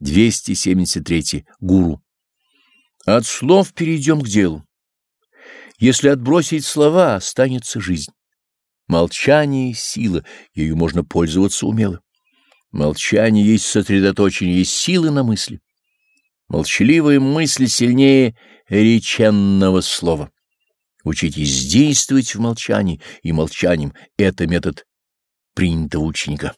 273. Гуру. От слов перейдем к делу. Если отбросить слова, останется жизнь. Молчание — сила, ею можно пользоваться умело. Молчание есть сосредоточение силы на мысли. Молчаливая мысль сильнее реченного слова. Учитесь действовать в молчании и молчанием — это метод принятого ученика.